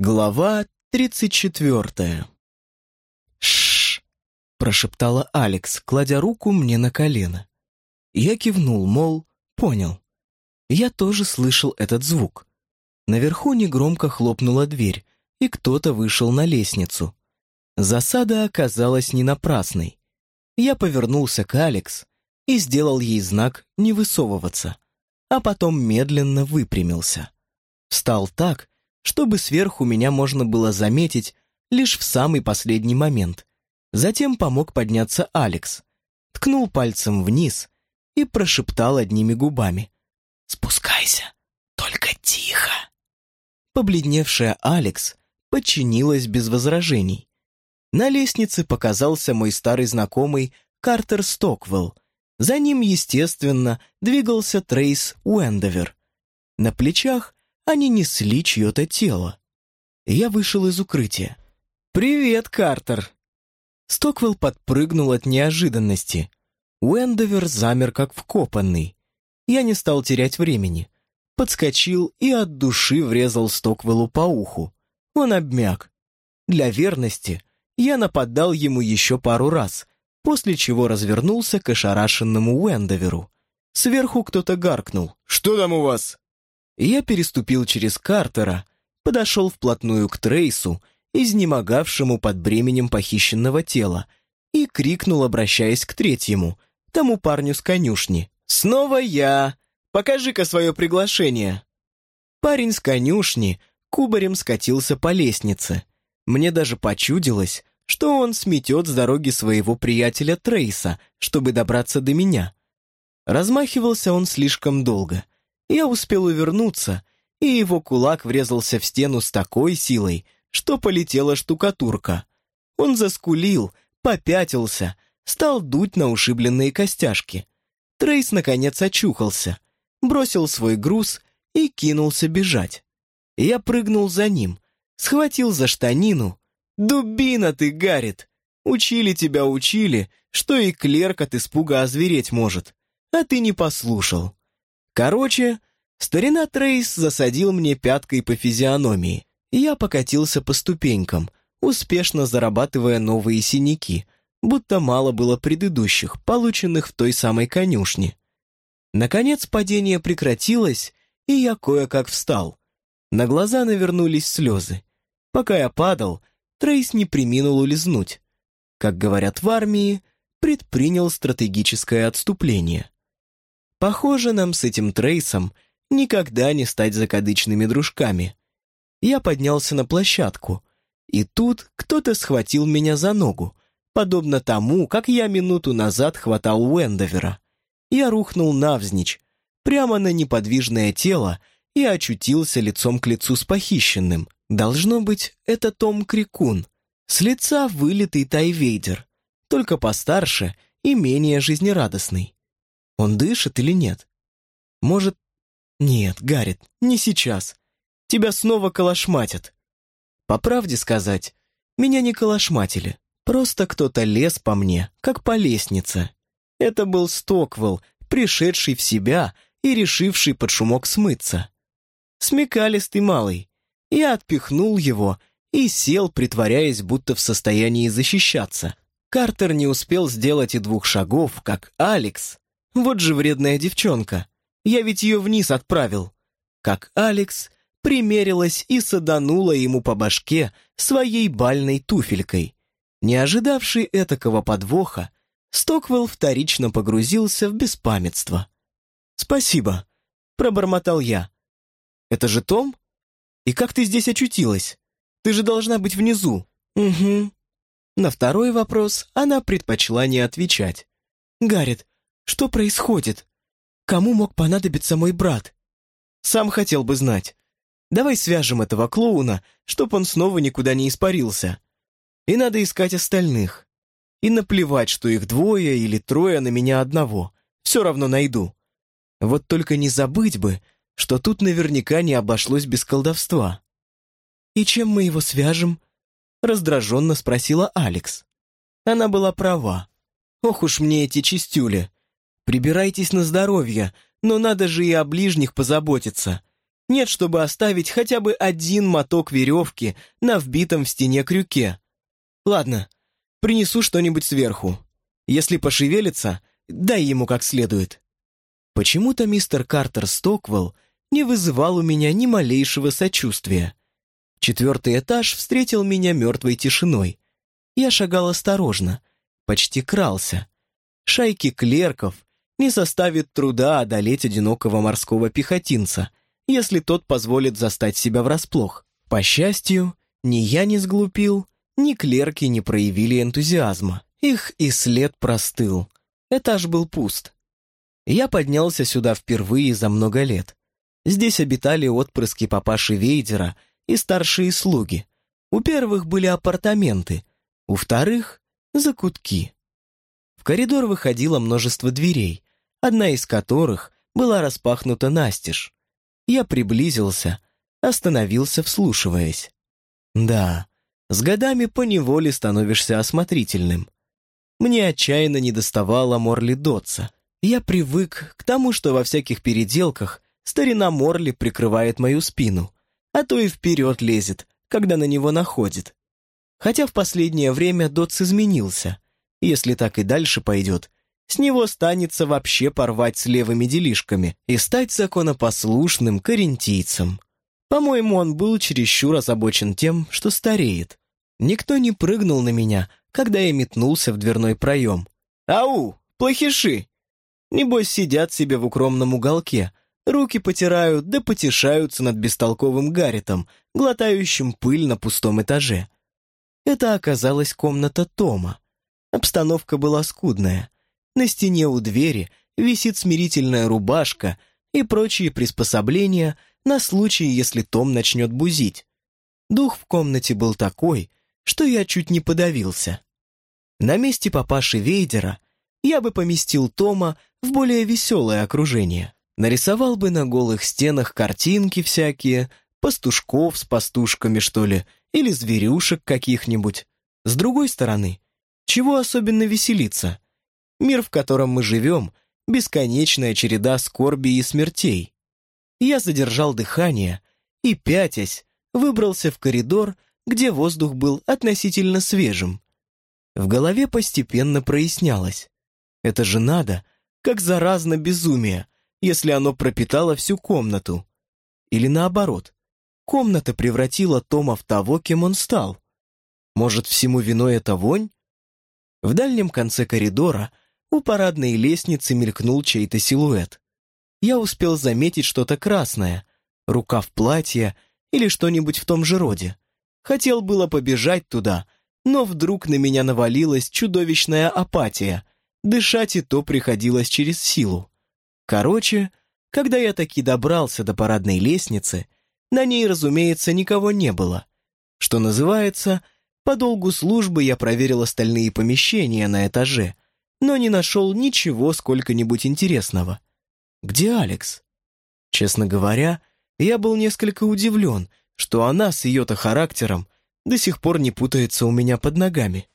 Глава тридцать четвертая. «Шш!» — прошептала Алекс, кладя руку мне на колено. Я кивнул, мол, понял. Я тоже слышал этот звук. Наверху негромко хлопнула дверь, и кто-то вышел на лестницу. Засада оказалась не напрасной. Я повернулся к Алекс и сделал ей знак не высовываться, а потом медленно выпрямился. Встал так, чтобы сверху меня можно было заметить лишь в самый последний момент. Затем помог подняться Алекс, ткнул пальцем вниз и прошептал одними губами. «Спускайся, только тихо!» Побледневшая Алекс подчинилась без возражений. На лестнице показался мой старый знакомый Картер Стоквелл. За ним, естественно, двигался Трейс Уэндовер. На плечах они несли чье-то тело. Я вышел из укрытия. «Привет, Картер!» Стоквелл подпрыгнул от неожиданности. Уэндовер замер как вкопанный. Я не стал терять времени. Подскочил и от души врезал Стоквеллу по уху. Он обмяк. Для верности я нападал ему еще пару раз, после чего развернулся к ошарашенному Уэндоверу. Сверху кто-то гаркнул. «Что там у вас?» Я переступил через Картера, подошел вплотную к Трейсу, изнемогавшему под бременем похищенного тела, и крикнул, обращаясь к третьему, тому парню с конюшни. «Снова я! Покажи-ка свое приглашение!» Парень с конюшни кубарем скатился по лестнице. Мне даже почудилось, что он сметет с дороги своего приятеля Трейса, чтобы добраться до меня. Размахивался он слишком долго — я успел увернуться, и его кулак врезался в стену с такой силой, что полетела штукатурка. Он заскулил, попятился, стал дуть на ушибленные костяшки. Трейс, наконец, очухался, бросил свой груз и кинулся бежать. Я прыгнул за ним, схватил за штанину. «Дубина ты, Гаррит! Учили тебя, учили, что и клерк от испуга озвереть может, а ты не послушал». Короче, старина Трейс засадил мне пяткой по физиономии, и я покатился по ступенькам, успешно зарабатывая новые синяки, будто мало было предыдущих, полученных в той самой конюшне. Наконец падение прекратилось, и я кое-как встал. На глаза навернулись слезы. Пока я падал, Трейс не приминул улизнуть. Как говорят в армии, предпринял стратегическое отступление. Похоже, нам с этим Трейсом никогда не стать закадычными дружками. Я поднялся на площадку, и тут кто-то схватил меня за ногу, подобно тому, как я минуту назад хватал Уэндовера. Я рухнул навзничь, прямо на неподвижное тело, и очутился лицом к лицу с похищенным. Должно быть, это Том Крикун. С лица вылитый Тайвейдер, только постарше и менее жизнерадостный. Он дышит или нет? Может... Нет, Гаррит, не сейчас. Тебя снова калашматят. По правде сказать, меня не калашматили. Просто кто-то лез по мне, как по лестнице. Это был Стоквелл, пришедший в себя и решивший под шумок смыться. Смекалистый малый. Я отпихнул его и сел, притворяясь, будто в состоянии защищаться. Картер не успел сделать и двух шагов, как Алекс вот же вредная девчонка. Я ведь ее вниз отправил. Как Алекс примерилась и саданула ему по башке своей бальной туфелькой. Не ожидавший этакого подвоха, Стоквелл вторично погрузился в беспамятство. «Спасибо», — пробормотал я. «Это же Том? И как ты здесь очутилась? Ты же должна быть внизу». «Угу». На второй вопрос она предпочла не отвечать. «Гаррит, что происходит? Кому мог понадобиться мой брат? Сам хотел бы знать. Давай свяжем этого клоуна, чтоб он снова никуда не испарился. И надо искать остальных. И наплевать, что их двое или трое на меня одного. Все равно найду. Вот только не забыть бы, что тут наверняка не обошлось без колдовства. «И чем мы его свяжем?» Раздраженно спросила Алекс. Она была права. Ох уж мне эти чистюли. Прибирайтесь на здоровье, но надо же и о ближних позаботиться. Нет, чтобы оставить хотя бы один моток веревки на вбитом в стене крюке. Ладно, принесу что-нибудь сверху. Если пошевелится, дай ему как следует. Почему-то мистер Картер Стоквелл не вызывал у меня ни малейшего сочувствия. Четвертый этаж встретил меня мертвой тишиной. Я шагал осторожно, почти крался. Шайки клерков не составит труда одолеть одинокого морского пехотинца, если тот позволит застать себя врасплох. По счастью, ни я не сглупил, ни клерки не проявили энтузиазма. Их и след простыл. Этаж был пуст. Я поднялся сюда впервые за много лет. Здесь обитали отпрыски папаши Вейдера и старшие слуги. У первых были апартаменты, у вторых — закутки. В коридор выходило множество дверей, одна из которых была распахнута настежь. Я приблизился, остановился, вслушиваясь. Да, с годами поневоле становишься осмотрительным. Мне отчаянно недоставало Морли Дотса. Я привык к тому, что во всяких переделках старина Морли прикрывает мою спину, а то и вперед лезет, когда на него находит. Хотя в последнее время Дотс изменился. Если так и дальше пойдет, с него станется вообще порвать с левыми делишками и стать законопослушным карентийцем. По-моему, он был чересчур озабочен тем, что стареет. Никто не прыгнул на меня, когда я метнулся в дверной проем. «Ау, плохиши!» Небось, сидят себе в укромном уголке, руки потирают да потешаются над бестолковым Гарритом, глотающим пыль на пустом этаже. Это оказалась комната Тома. Обстановка была скудная. На стене у двери висит смирительная рубашка и прочие приспособления на случай, если Том начнет бузить. Дух в комнате был такой, что я чуть не подавился. На месте папаши Вейдера я бы поместил Тома в более веселое окружение. Нарисовал бы на голых стенах картинки всякие, пастушков с пастушками, что ли, или зверюшек каких-нибудь. С другой стороны, чего особенно веселиться? Мир, в котором мы живем, бесконечная череда скорби и смертей. Я задержал дыхание и, пятясь, выбрался в коридор, где воздух был относительно свежим. В голове постепенно прояснялось. Это же надо, как заразно безумие, если оно пропитало всю комнату. Или наоборот, комната превратила Тома в того, кем он стал. Может, всему виной эта вонь? В дальнем конце коридора у парадной лестницы мелькнул чей-то силуэт. Я успел заметить что-то красное, рукав платья или что-нибудь в том же роде. Хотел было побежать туда, но вдруг на меня навалилась чудовищная апатия. Дышать и то приходилось через силу. Короче, когда я таки добрался до парадной лестницы, на ней, разумеется, никого не было. Что называется, по долгу службы я проверил остальные помещения на этаже — но не нашел ничего сколько-нибудь интересного. Где Алекс? Честно говоря, я был несколько удивлен, что она с ее-то характером до сих пор не путается у меня под ногами.